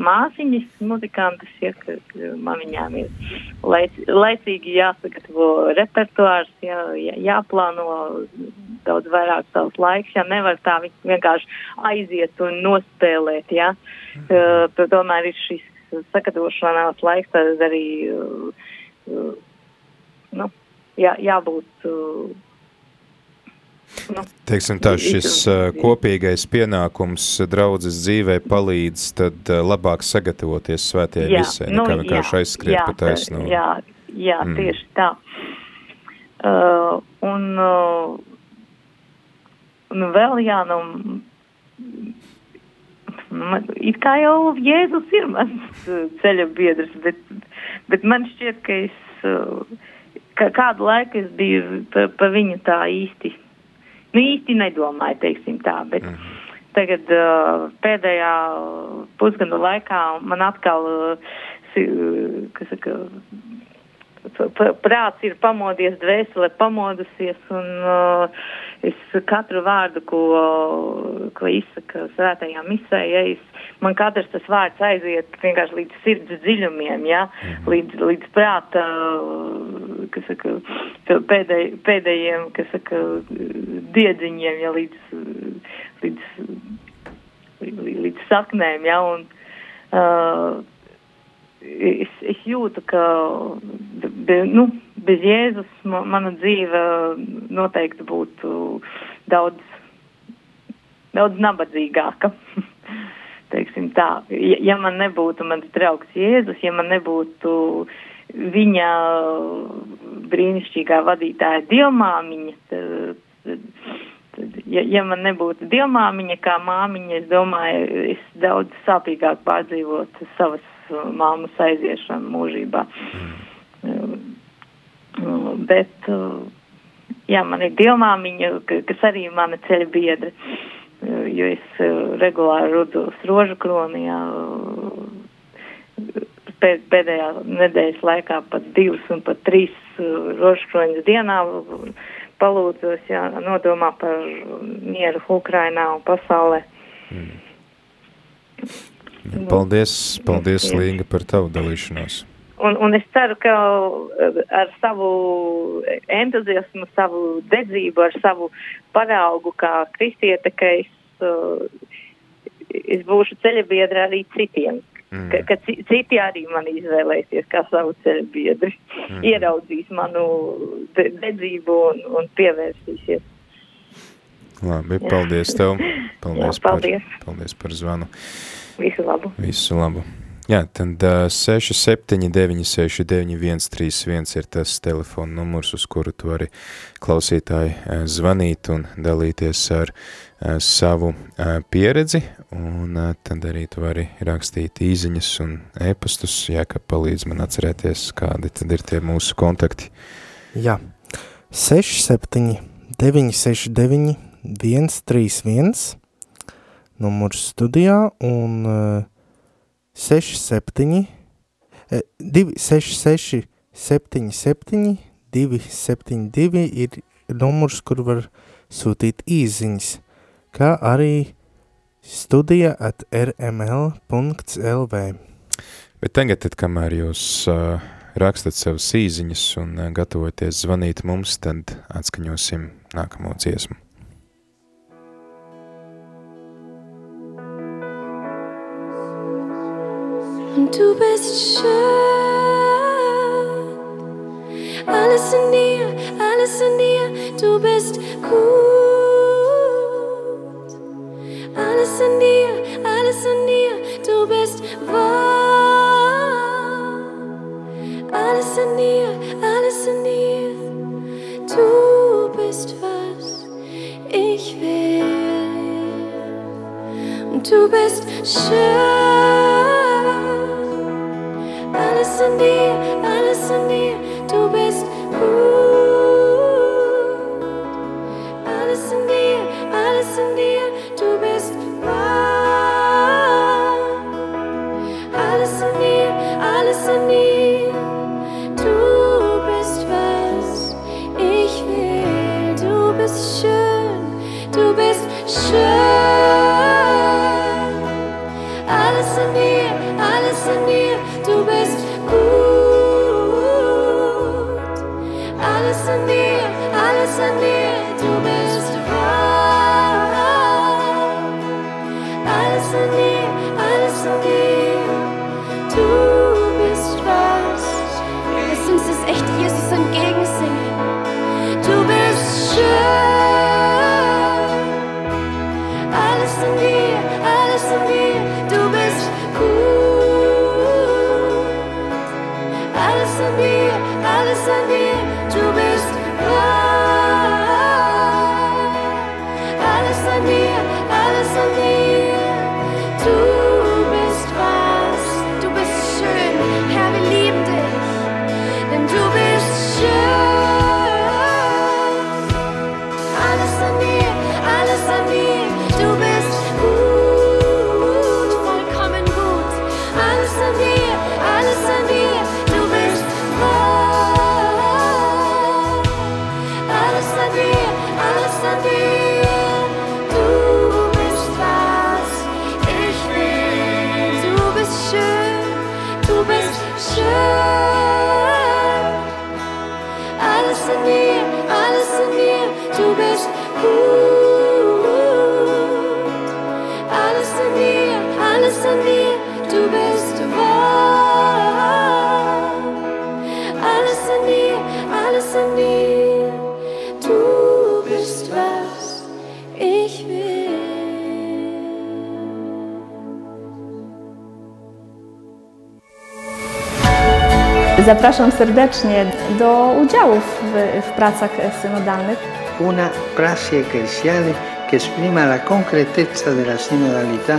māsiņas, muzikantas, ja, ka man viņām ir laic, laicīgi jāsagatavo repertuārs, jā, jā, jāplāno daudz vairāk savs laiks, ja nevar tā vienkārši aiziet un nospēlēt, ja. Uh, tomēr ir šis sagatavošanās laiks, tad arī, uh, nu, jā, jābūt. Uh, Teiksim tā, šis kopīgais pienākums draudzes dzīvē palīdz tad labāk sagatavoties svētajai visai, nu, nekā vienkārši aizskriet jā, pa taisnu. Jā, jā mm. tieši tā. Uh, un, uh, un vēl jā, nu, man, it kā jau Jēzus ir mans ceļa biedrs, bet, bet man šķiet, ka es, uh, ka kādu laiku es biju pa, pa viņu tā īsti nu, īsti nedomāju, teiksim tā, bet mm. tagad uh, pēdējā pusgadu laikā man atkal, uh, kas saka, prāts ir pamodies, dvēsele pamodusies, un uh, es katru vārdu, ko, ko izsaka svētajā misē, ja es, man katrs tas vārds aiziet vienkārši līdz sirds dziļumiem, ja, līdz, līdz prāta, uh, kas saka, pēdēj, pēdējiem, kas saka, diedziņiem, ja, līdz, līdz, līdz, līdz saknēm, ja, un, uh, es, es jūtu, ka be, nu, bez Jēzus ma, mana dzīve noteikti būtu daudz, daudz nabadzīgāka. <laughs> Teiksim tā, ja, ja man nebūtu mans draugs Jēzus, ja man nebūtu viņa brīnišķīgā vadītāja dievmāmiņa, tad, tad, tad, ja, ja man nebūtu dievmāmiņa kā māmiņa, es domāju, es daudz sāpīgāk pārdzīvotu savas māmas aiziešanu mūžībā. Mm. Bet, jā, man ir dievmāmiņa, kas arī mana ceļa biedra, jo es regulāri rudos rožu kronijā pēdējā nedēļas laikā pat divas un pat trīs rožu kroņas dienā palūdzos, jā, nodomā par mieru Ukrainā un pasaulē. Mm. Paldies, paldies, Līga, par tavu dalīšanos. Un, un es ceru, ka ar savu entuziasmu, savu dedzību, ar savu paraugu kā kristiete, ka es, es būšu ceļabiedra arī citiem. Mm. Ka, ka citi arī mani izvēlēsies kā savu ceļabiedri, mm. ieraudzīs manu de, dedzību un, un pievērsīsies. Labi, paldies tev. <laughs> Paldies, Jā, paldies. Par, paldies par zvanu. Visu labu. Visu labu. Jā, tad uh, 679 691 31 ir tas telefona numurs, uz kuru tu vari klausītāji uh, zvanīt un dalīties ar uh, savu uh, pieredzi, un uh, tad arī tu vari rakstīt īziņas un ēpastus, ja ka palīdz man atcerēties, kādi tad ir tie mūsu kontakti. Jā, 67 969 131 numurs studijā un uh, 67 266 77 272 ir numurs, kur var sūtīt īziņas, kā arī studija at rml.lv. Bet tagad, tad, kamēr jūs uh, rakstat savas īziņas un uh, gatavoties zvanīt mums, tad atskaņosim nākamo dziesmu. Und du bist schön. Alles in dir, alles in dir, du bist gut. Alles in dir, alles in dir, du bist wahr. Alles in dir, alles in dir, du bist was ich will. Und du bist schön. listen dear, Alison dear. 알았으니 알았으니 Zapraszam serdecznie do udziału w, w pracach synodalnych. Una prassi ecclesiale che esprima la concretezza della sinodalità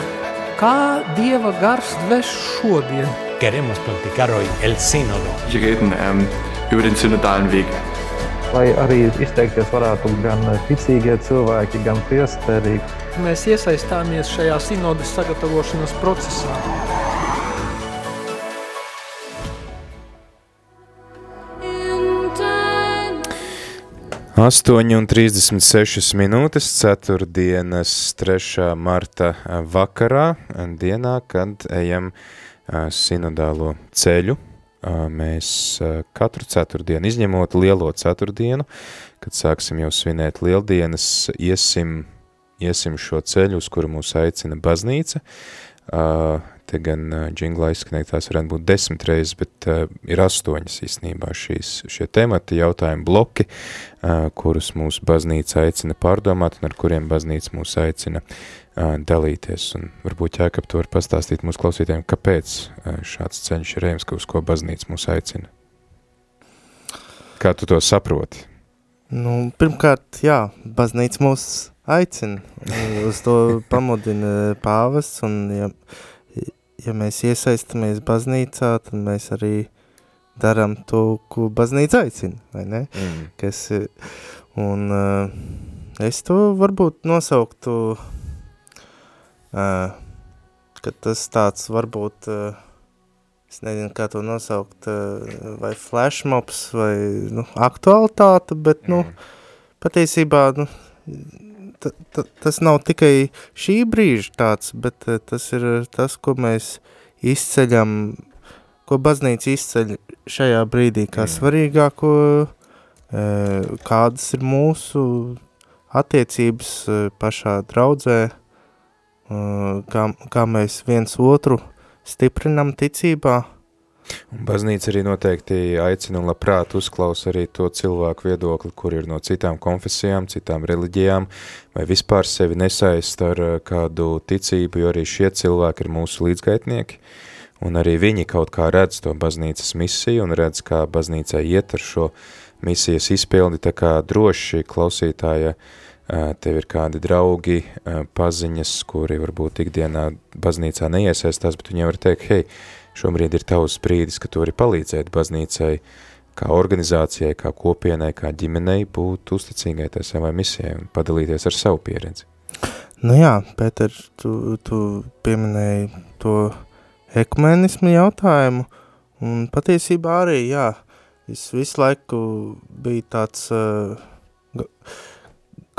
Kā Dieva gars dves šodien? Queremos practicar hoy el sínodo. Wir reden ähm, über den synodalen Weg. Lai arī izteikties varētu gan ticīgie cilvēki, gan priesteri. Mēs iesaistāmies šajā sinodas sagatavošanas procesā. 8,36 minūtes, 4. dienas 3. marta vakarā, dienā, kad ejam sinodālo ceļu. Mēs katru ceturtdienu, izņemot lielo ceturtdienu, kad sāksim jau svinēt lieldienas, iesim, iesim šo ceļu, uz kuru mūs aicina baznīca. Te gan džinglā izskanēja, tās varētu būt desmit reizes, bet uh, ir astoņas īstenībā šīs, šie temati, jautājumi bloki, uh, kurus mūsu baznīca aicina pārdomāt un ar kuriem baznīca mūs aicina uh, dalīties. Un varbūt Jākap to var pastāstīt mūsu klausītājiem, kāpēc uh, šāds ceļš ir ejams, uz ko baznīca mūs aicina. Kā tu to saproti? Nu, pirmkārt, jā, baznīca mūs aicina, uz to pamudina pāvests, un ja, ja mēs iesaistamies baznīcā, tad mēs arī darām to, ko baznīca aicina, vai ne? Mm. Kas, un uh, es to varbūt nosauktu, uh, ka tas tāds varbūt, uh, es nezinu, kā to nosaukt, uh, vai flashmobs, vai nu, aktualitāte, bet, nu, patiesībā, nu, ta, ta, tas nav tikai šī brīža tāds, bet eh, tas ir tas, ko mēs izceļam, ko baznīca izceļ šajā brīdī kā svarīgāko, eh, kādas ir mūsu attiecības eh, pašā draudzē, kā, kā mēs viens otru stiprinam ticībā. Un baznīca arī noteikti aicina un labprāt uzklausa arī to cilvēku viedokli, kur ir no citām konfesijām, citām reliģijām, vai vispār sevi nesaist ar eh, kādu ticību, jo arī šie cilvēki ir mūsu līdzgaitnieki, un arī viņi kaut kā redz to baznīcas misiju un redz, kā baznīcai iet ar šo misijas izpildi, tā kā droši klausītāja, eh, tev ir kādi draugi, eh, paziņas, kuri varbūt ikdienā baznīcā neiesaistās, bet viņi var teikt, hei, šobrīd ir tavs brīdis, ka tu vari palīdzēt baznīcai, kā organizācijai, kā kopienai, kā ģimenei būt uzticīgai tai savai misijai un padalīties ar savu pieredzi. Nu jā, Pēter, tu, tu pieminēji to ekumenismu jautājumu, un patiesībā arī, jā, es visu laiku biju tāds uh,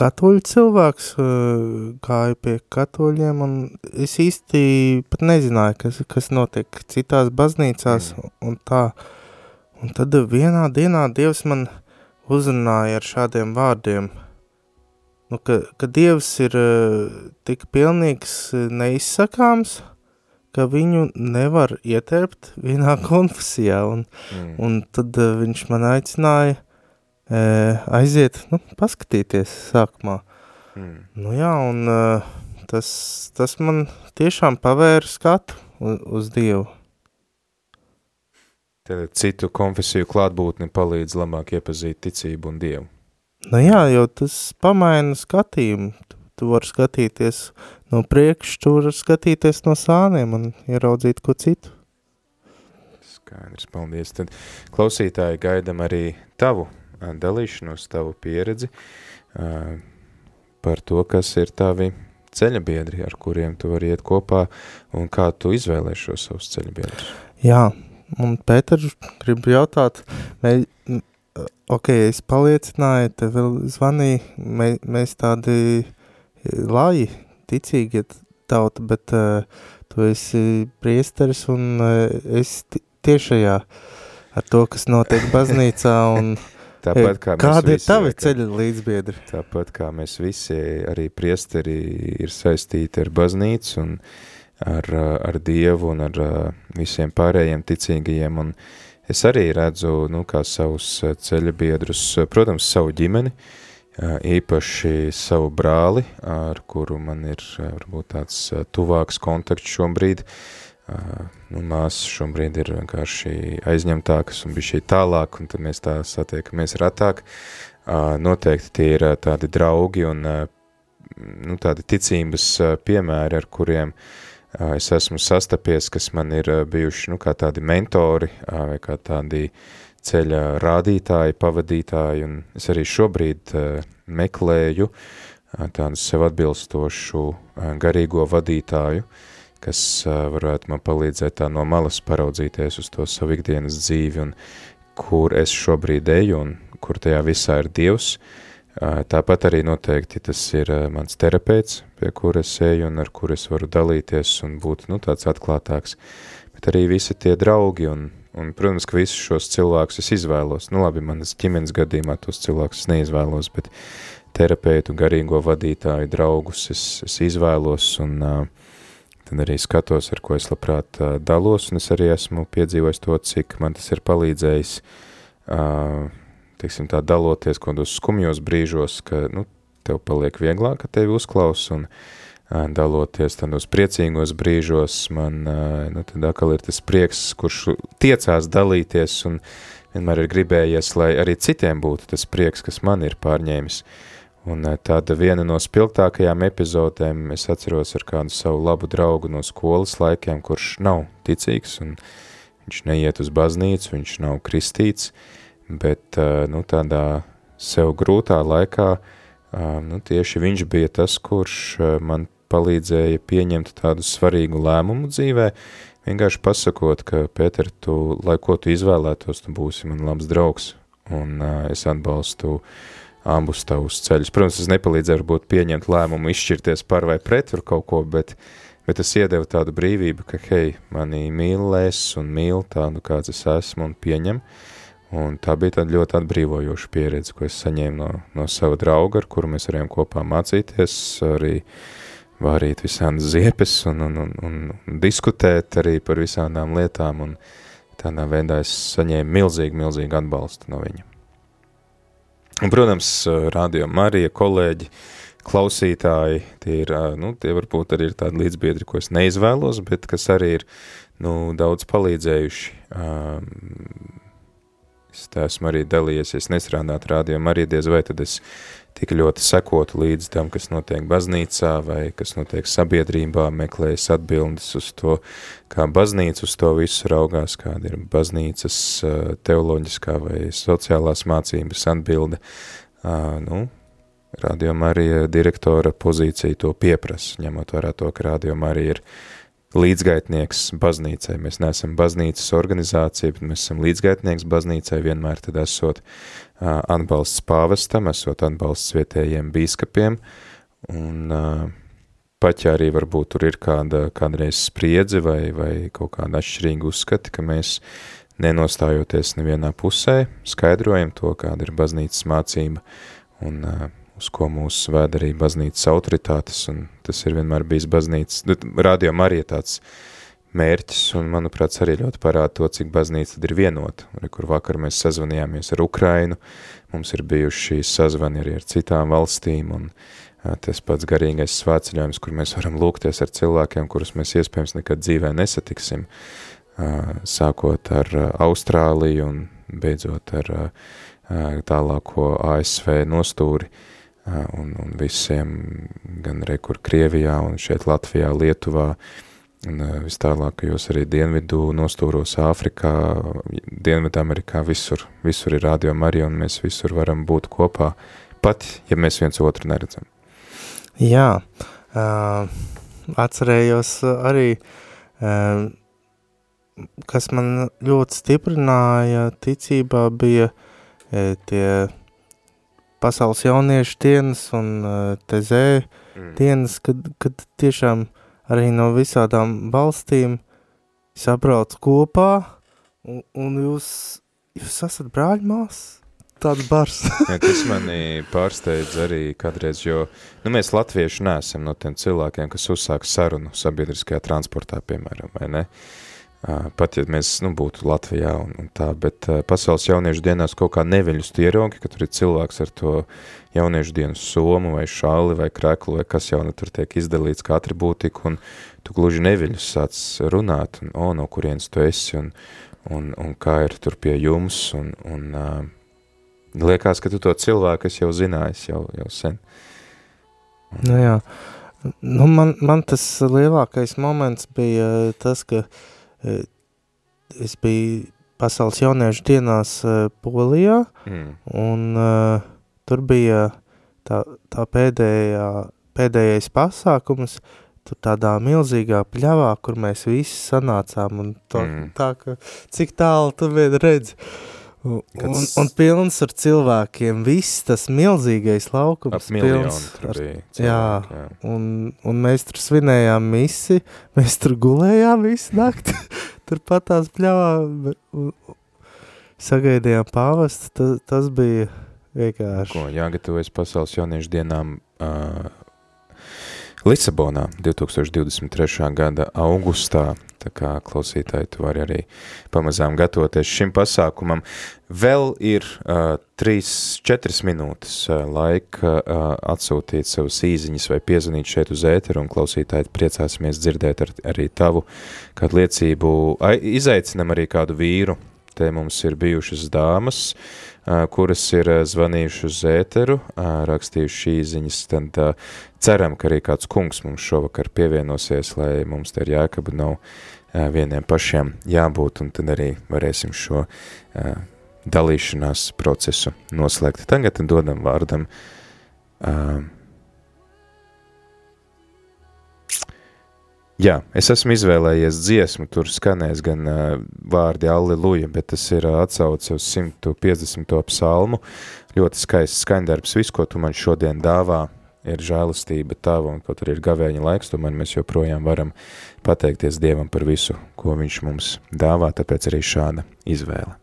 katoļu cilvēks, gāju pie katoļiem, un es īsti pat nezināju, kas, kas notiek citās baznīcās un tā. Un tad vienā dienā Dievs man uzrunāja ar šādiem vārdiem, nu, ka, ka Dievs ir tik pilnīgs, neizsakāms, ka viņu nevar ieterpt vienā <laughs> konfesijā, un, Mm. un tad viņš man aicināja aiziet, nu, paskatīties sākumā. Mm. Nu jā, un tas, tas man tiešām pavēra skatu uz, uz Dievu. Tad citu konfesiju klātbūtni palīdz labāk iepazīt ticību un Dievu. Nu jā, jo tas pamaina skatījumu. Tu, tu vari skatīties no priekša, tu vari skatīties no sāniem un ieraudzīt ko citu. Skaidrs, paldies. Tad klausītāji gaidam arī tavu dalīšanos, tavu pieredzi par to, kas ir tavi ceļa biedri, ar kuriem tu vari iet kopā un kā tu izvēlēsi šos savus ceļa biedrus. Jā, un Pēter, gribu jautāt, mē, m, ok, es paliecināju, te vēl zvanīju, mē, mēs tādi laji, ticīgi tauta, bet uh, tu esi priesteris un uh, es ti- tiešajā ar to, kas notiek baznīcā un <laughs> Tāpat kā kādi ir ka- ceļa līdzbiedri? Tāpat kā mēs visi, arī priesteri ir saistīti ar baznīcu un ar, ar Dievu un ar visiem pārējiem ticīgajiem. Un es arī redzu, nu, kā savus ceļa biedrus, protams, savu ģimeni, īpaši savu brāli, ar kuru man ir varbūt tāds tuvāks kontakts šobrīd. Nu, māsas šobrīd ir vienkārši aizņemtākas un bija šī tālāk, un tad mēs tā satiekamies ratāk. Noteikti tie ir tādi draugi un nu, tādi ticības piemēri, ar kuriem es esmu sastapies, kas man ir bijuši nu, kā tādi mentori vai kā tādi uh, ceļa rādītāji, pavadītāji, un es arī šobrīd uh, meklēju uh, tādu sev atbilstošu uh, garīgo vadītāju, kas varētu man palīdzēt tā no malas paraudzīties uz to savu ikdienas dzīvi, un kur es šobrīd eju, un kur tajā visā ir Dievs. Tāpat arī noteikti tas ir mans terapeits, pie kura es eju un ar kur es varu dalīties un būt nu, tāds atklātāks, bet arī visi tie draugi un Un, protams, ka visus šos cilvēkus es izvēlos. Nu, labi, manas ģimenes gadījumā tos cilvēkus es neizvēlos, bet terapeitu, garīgo vadītāju, draugus es, es izvēlos un uh, tad arī skatos, ar ko es labprāt uh, dalos, un es arī esmu piedzīvojis to, cik man tas ir palīdzējis, uh, teiksim tā, daloties kādos skumjos brīžos, ka, nu, tev paliek vieglāk, ka tevi uzklaus, un uh, daloties tādos priecīgos brīžos, man nu, tad atkal ir tas prieks, kurš tiecās dalīties un vienmēr ir gribējies, lai arī citiem būtu tas prieks, kas man ir pārņēmis. Un tāda viena no spilgtākajām epizodēm es atceros ar kādu savu labu draugu no skolas laikiem, kurš nav ticīgs un viņš neiet uz baznīcu, viņš nav kristīts, bet nu, tādā sev grūtā laikā nu, tieši viņš bija tas, kurš man palīdzēja pieņemt tādu svarīgu lēmumu dzīvē, vienkārši pasakot, ka, Pēter, tu, lai ko tu izvēlētos, tu būsi man labs draugs, un uh, es atbalstu abus tavus ceļus. Protams, es nepalīdzēju varbūt pieņemt lēmumu, izšķirties par vai pret tur kaut ko, bet, bet es iedevu tādu brīvību, ka, hei, mani mīlēs un mīl tādu, kāds es esmu un pieņem, un tā bija tāda ļoti atbrīvojoša pieredze, ko es saņēmu no, no sava drauga, ar kuru mēs varējām kopā mācīties, arī vārīt visādas ziepes un, un, un, un diskutēt arī par visādām lietām, un tādā veidā es saņēmu milzīgu, milzīgu atbalstu no viņa. Un, protams, radio Marija, kolēģi, klausītāji, tie ir, nu, tie varbūt arī ir tādi līdzbiedri, ko es neizvēlos, bet kas arī ir, nu, daudz palīdzējuši. Um, es tā esmu arī dalījies, es nestrādātu radio Marija, diez vai tad es tik ļoti sekotu līdz tam, kas notiek baznīcā vai kas notiek sabiedrībā, meklējas atbildes uz to, kā baznīca uz to visu raugās, kāda ir baznīcas teoloģiskā vai sociālās mācības atbilde. Nu, Radio Marija direktora pozīcija to pieprasa, ņemot vērā to, ka Radio Marija ir līdzgaitnieks baznīcai. Mēs neesam baznīcas organizācija, bet mēs esam līdzgaitnieks baznīcai, vienmēr tad esot atbalsts pāvestam, esot atbalsts vietējiem bīskapiem, un pat ja arī varbūt tur ir kāda, kādreiz spriedzi vai, vai kaut kāda atšķirīga uzskati, ka mēs nenostājoties nevienā pusē, skaidrojam to, kāda ir baznīcas mācība, un uz ko mūs vēd arī baznīcas autoritātes, un tas ir vienmēr bijis baznīcas, nu, rādījām arī tāds mērķis, un, manuprāt, arī ļoti parāda to, cik baznīca ir vienota. Kur vakar mēs sazvanījāmies ar Ukrainu, mums ir bijuši sazvani arī ar citām valstīm, un tas pats garīgais svētceļojums, kur mēs varam lūgties ar cilvēkiem, kurus mēs iespējams nekad dzīvē nesatiksim, sākot ar Austrāliju un beidzot ar tālāko ASV nostūri, un, un visiem, gan rekur Krievijā un šeit Latvijā, Lietuvā, un vis tālākajos arī dienvidu nostūros Āfrikā, Dienvidamerikā, visur, visur ir radio Marija, un mēs visur varam būt kopā, pat, ja mēs viens otru neredzam. Jā, uh, atcerējos arī, uh, kas man ļoti stiprināja ticībā bija uh, tie pasaules jauniešu dienas un uh, tezē mm. dienas, kad, kad tiešām arī no visādām valstīm sabrauc kopā un, un jūs, jūs esat brāļi mās? Tāds bars. <laughs> ja, tas mani pārsteidz arī kādreiz, jo nu, mēs latvieši neesam no tiem cilvēkiem, kas uzsāk sarunu sabiedriskajā transportā, piemēram, vai ne? Uh, pat ja mēs nu, būtu Latvijā un, un tā, bet uh, pasaules jauniešu dienās kaut kā neveļus tie ierogi, ka tur ir cilvēks ar to jauniešu dienas somu vai šāli vai kreklu vai kas jau nu tur tiek izdalīts kā atribūtika un tu gluži neveļus sāc runāt un, o, no kurienes tu esi un, un, un kā ir tur pie jums un, un uh, liekas, ka tu to cilvēku esi jau zinājis jau, jau sen. Nu jā, nu man, man tas lielākais moments bija tas, ka eh, es biju pasaules jauniešu dienās Polijā, Mm. un uh, tur bija tā, tā pēdējā, pēdējais pasākums, tur tādā milzīgā pļavā, kur mēs visi sanācām, un to, Mm. tā, ka cik tālu tu vien redzi. Un, un, un pilns ar cilvēkiem, viss tas milzīgais laukums. Ap pilns ar- bija jā, cilvēki, jā. Un, un mēs tur svinējām misi, mēs tur gulējām visu nakti, <laughs> tur pat tās un sagaidījām pāvestu, tas, tas bija vienkārši. Ko, jāgatavojas pasaules jauniešu dienām uh, Lisabonā 2023. gada augustā, tā kā klausītāji tu vari arī pamazām gatavoties šim pasākumam. Vēl ir uh, 3-4 minūtes uh, laika uh, atsūtīt savus īziņas vai piezvanīt šeit uz ēteru, un klausītāji priecāsimies dzirdēt ar, arī tavu kādu liecību. Ai, izaicinam arī kādu vīru, te mums ir bijušas dāmas, ā, kuras ir ā, zvanījuši uz ēteru, ā, rakstījuši īziņas, tad ā, ceram, ka arī kāds kungs mums šovakar pievienosies, lai mums te ar Jākabu nav ā, vieniem pašiem jābūt, un tad arī varēsim šo dalīšanās procesu noslēgt. Tagad dodam vārdam Jā, es esmu izvēlējies dziesmu, tur skanēs gan uh, vārdi Alleluja, bet tas ir uh, atsauce uz 150. psalmu. Ļoti skaists skaņdarbs, viss, ko tu man šodien dāvā, ir žēlastība tava, un kaut arī ir gavēņa laiks, tomēr mēs joprojām varam pateikties Dievam par visu, ko viņš mums dāvā, tāpēc arī šāda izvēle.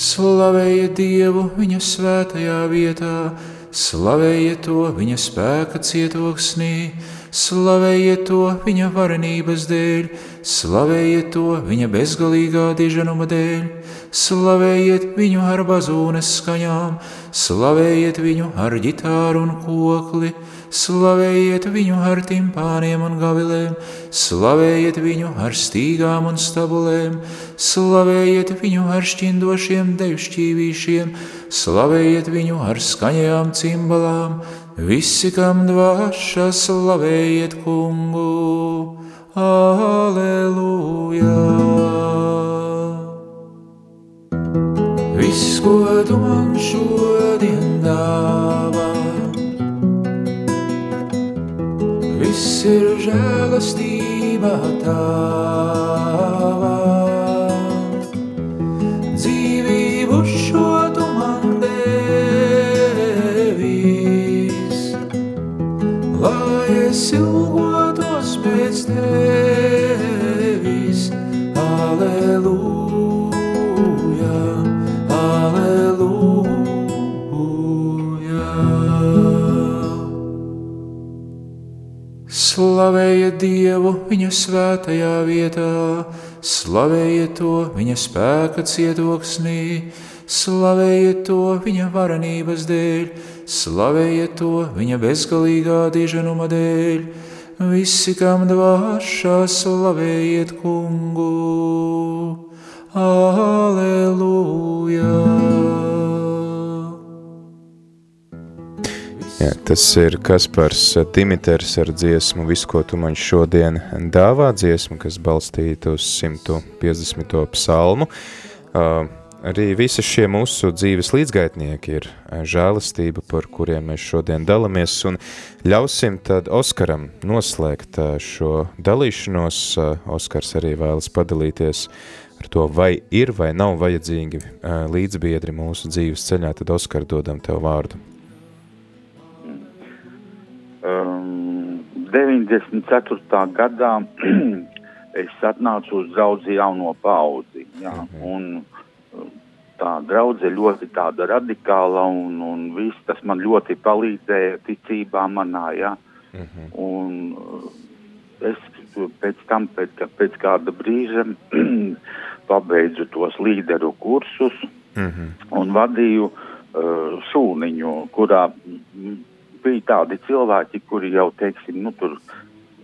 Slavējiet Dievu viņa svētajā vietā, slavējiet to viņa spēka cietoksnī, slavējiet to viņa varenības dēļ, slavējiet to viņa bezgalīgā diženuma dēļ, slavējiet viņu ar bazūnes skaņām, slavējiet viņu ar ģitāru un kokli, slavējiet viņu ar timpāniem un gavilēm, slavējiet viņu ar stīgām un stabulēm, slavējiet viņu ar šķindošiem devšķīvīšiem, slavējiet viņu ar skaņajām cimbalām, visi, kam dvāša, slavējiet kungu. Aleluja! Viss, ko tu man šodien dāvā, ir žēlastībā tavā. Dzīvību šo tu man devis, lai es ilgotos pēc tevis. Slavējiet Dievu viņa svētajā vietā, slavējiet to viņa spēka cietoksnī, slavējiet to viņa varenības dēļ, slavējiet to viņa bezgalīgā diženuma dēļ. Visi, kam dvāšā, slavējiet kungu. Aleluja! Jā, tas ir Kaspars Dimiters ar dziesmu Visu, ko tu man šodien dāvā dziesmu, kas balstīta uz 150. psalmu. Uh, arī visi šie mūsu dzīves līdzgaitnieki ir žēlastība, par kuriem mēs šodien dalamies, un ļausim tad Oskaram noslēgt šo dalīšanos. Oskars arī vēlas padalīties ar to, vai ir vai nav vajadzīgi līdzbiedri mūsu dzīves ceļā, tad Oskar dodam tev vārdu. Um, 94. gadā <clears throat> es atnācu uz draudzi jauno paudzi. Jā, un uh, tā draudze ļoti tāda radikāla un, un viss tas man ļoti palīdzēja ticībā manā, jā. Un uh, es pēc tam, pēc, pēc kāda brīža <clears throat> pabeidzu tos līderu kursus un vadīju uh, šūniņu, kurā bija tādi cilvēki, kuri jau, teiksim, nu, tur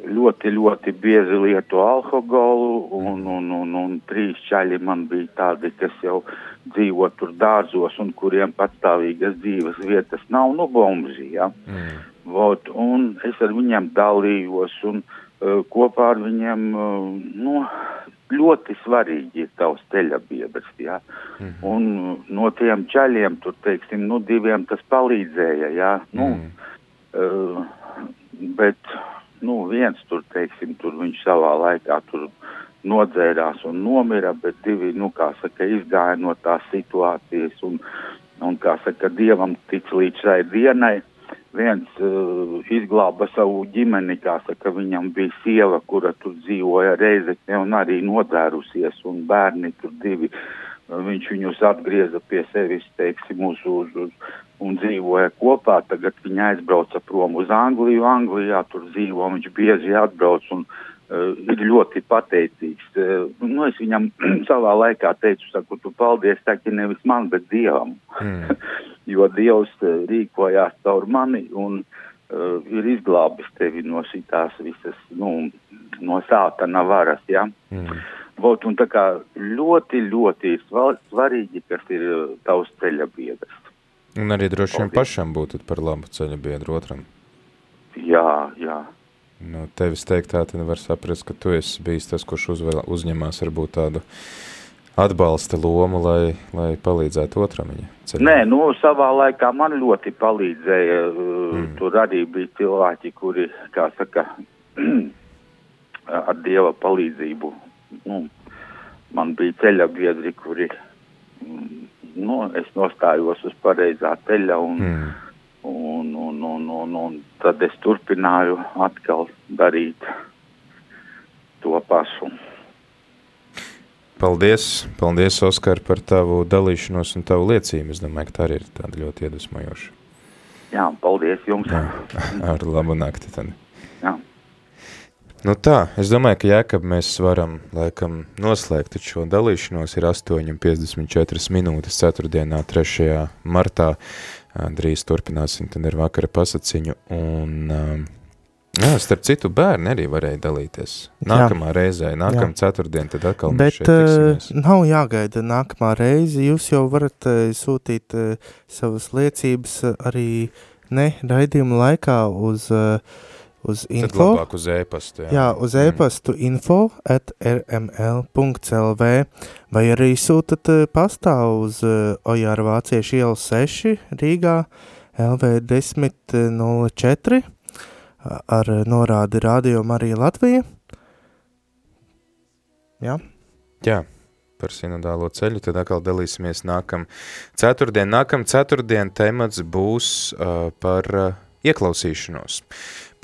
ļoti, ļoti bieži lieto alkoholu, un, un, un, un trīs čaļi man bija tādi, kas jau dzīvo tur dārzos, un kuriem patstāvīgas dzīves vietas nav, nu, bomži, ja. Mm. Vot, un es ar viņiem dalījos, un uh, kopā ar viņiem, uh, nu, ļoti svarīgi ir tavs ceļabiedrs, jā. Mm. Un no tiem čaļiem, tur, teiksim, nu, diviem tas palīdzēja, jā, nu, mm. uh, bet, nu, viens tur, teiksim, tur viņš savā laikā tur nodzērās un nomira, bet divi, nu, kā saka, izgāja no tās situācijas un, un kā saka, Dievam tic līdz šai dienai. Viens uh, izglāba savu ģimeni, kā saka, viņam bija sieva, kura tur dzīvoja reizekne un arī nodzērusies, un bērni tur divi. Uh, viņš viņus atgrieza pie sevis, teiksim, uz, uz, uz, un dzīvoja kopā. Tagad viņa aizbrauca prom uz Angliju, Anglijā tur dzīvo, viņš bieži atbrauc un ir ļoti pateicīgs. Uh, nu, es viņam <clears throat> savā laikā teicu, saku, tu paldies, ka nevis man, bet Dievam. Mm. <laughs> jo Dievs uh, rīkojās caur mani un uh, ir izglābis tevi no šitās visas, nu, no sātana varas, ja. Mm. Vot, un tā kā ļoti, ļoti sva- svarīgi, kas ir tavs ceļa biedrs. Un arī droši vien pašam būtu par labu ceļa biedru otram. Jā, jā. No tevis teiktā tad var saprast, ka tu esi bijis tas, kurš uzvēl, uzņemās varbūt tādu atbalsta lomu, lai, lai palīdzētu otram viņa ceļā. Nē, nu, savā laikā man ļoti palīdzēja. Mm. Tur arī bija cilvēki, kuri, kā saka, <clears throat> ar dieva palīdzību, nu, man bija ceļa biedri, kuri, mm, nu, es nostājos uz pareizā ceļa un, mm. Un, un, un, un, un tad es turpināju atkal darīt to pašu. Paldies, paldies, Oskar, par tavu dalīšanos un tavu liecību. Es domāju, ka tā arī ir tāda ļoti iedvesmojoša. Jā, paldies jums. Jā, <laughs> ar labu nakti tad. Jā. Nu tā, es domāju, ka Jēkab mēs varam laikam noslēgt šo dalīšanos. Ir 8.54 minūtes ceturtdienā 3. martā. Drīz turpināsim tad ar vakara pasaciņu. Un, jā, starp citu, bērni arī varēja dalīties. Nākamā jā. reizē, nākamā Jā. ceturtdien, tad atkal mēs Bet šeit uh, tiksimies. nav jāgaida nākamā reize. Jūs jau varat sūtīt savas liecības arī ne raidījuma laikā uz, uh, uz Tad info. labāk uz e-pastu, jā. jā, uz e-pastu info at rml.lv vai arī sūtat uh, pastā uz uh, Ojāra Vāciešu ielu 6 Rīgā LV 1004 ar uh, norādi Radio Marija Latvija. Jā. Jā, par sinodālo ceļu, tad atkal dalīsimies nākam ceturtdien. Nākam ceturtdien temats būs uh, par uh, ieklausīšanos.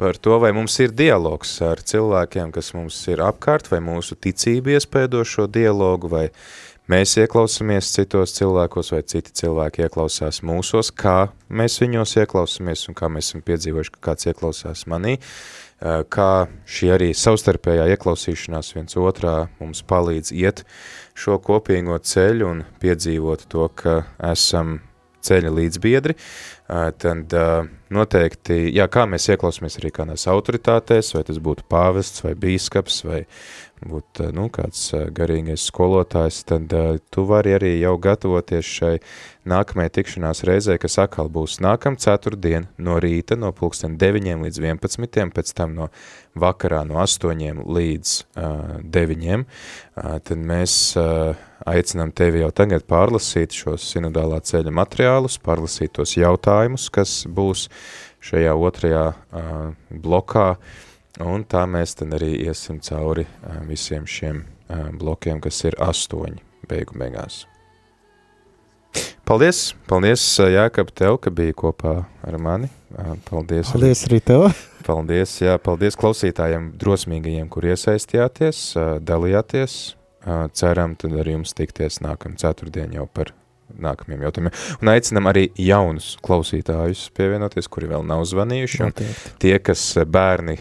Par to, vai mums ir dialogs ar cilvēkiem, kas mums ir apkārt, vai mūsu ticība iespēdo šo dialogu, vai mēs ieklausāmies citos cilvēkos, vai citi cilvēki ieklausās mūsos, kā mēs viņos ieklausāmies un kā mēs esam piedzīvojuši, ka kāds ieklausās manī. Uh, kā šī arī savstarpējā ieklausīšanās viens otrā mums palīdz iet šo kopīgo ceļu un piedzīvot to, ka esam ceļa līdzbiedri, tad noteikti, jā, kā mēs ieklausāmies arī kādās autoritātēs, vai tas būtu pāvests vai bīskaps vai būt, nu, kāds garīgais skolotājs, tad tu vari arī jau gatavoties šai nākamajai tikšanās reizē, kas atkal būs nākam ceturtdien no rīta no pulksten 9 līdz 11, pēc tam no vakarā no 8 līdz uh, 9. Uh, tad mēs uh, aicinām tevi jau tagad pārlasīt šos sinodālā ceļa materiālus, pārlasīt tos jautājumus, kas būs šajā otrajā uh, blokā, un tā mēs tad arī iesim cauri uh, visiem šiem uh, blokiem, kas ir astoņi beigu beigās. Paldies, paldies Jākab tev, ka biji kopā ar mani. Paldies. Paldies arī tev. <laughs> Paldies, jā, paldies klausītājiem drosmīgajiem, kur iesaistījāties, dalījāties. Ceram tad ar jums tikties nākam ceturtdien jau par nākamajiem jautājumiem. Un aicinam arī jaunus klausītājus pievienoties, kuri vēl nav zvanījuši. Tie, kas bērni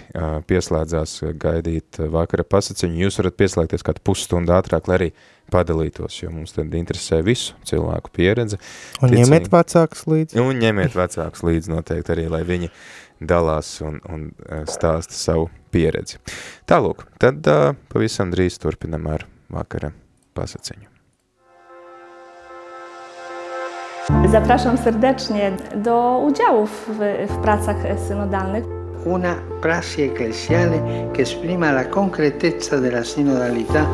pieslēdzās gaidīt vakara pasaciņu, jūs varat pieslēgties kādu pusstundu ātrāk, lai arī padalītos, jo mums tad interesē visu cilvēku pieredze. Un Ticīgi. ņemiet vecākus līdzi. Un ņemiet vecākus līdzi noteikti arī, lai viņi dalās un, un stāsta savu pieredzi. Tālūk, tad pavisam drīz turpinam ar vakara pasaciņu. Zapraszam serdecznie do udziału w, w pracach synodalnych. Una prassi ecclesiale che esprima la concretezza della sinodalità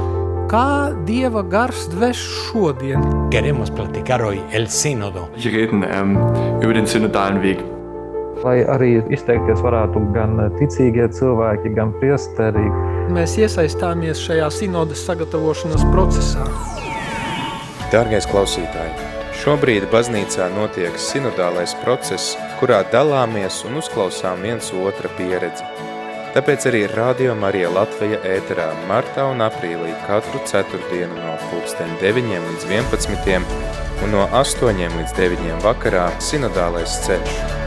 Kā Dieva gars dves šodien? Queremos platicar hoy el sínodo. Wir reden ähm, über den synodalen Weg. Lai arī izteikties varētu gan ticīgie cilvēki, gan priesteri. Mēs iesaistāmies šajā sinodas sagatavošanas procesā. Dārgais klausītāji, šobrīd baznīcā notiek sinodālais process, kurā dalāmies un uzklausām viens otra pieredzi. Tāpēc arī Radio Marija Latvija ēterā martā un aprīlī katru ceturtdienu no pulksten 9 līdz 11 un no 8 līdz 9 vakarā sinodālais ceļš.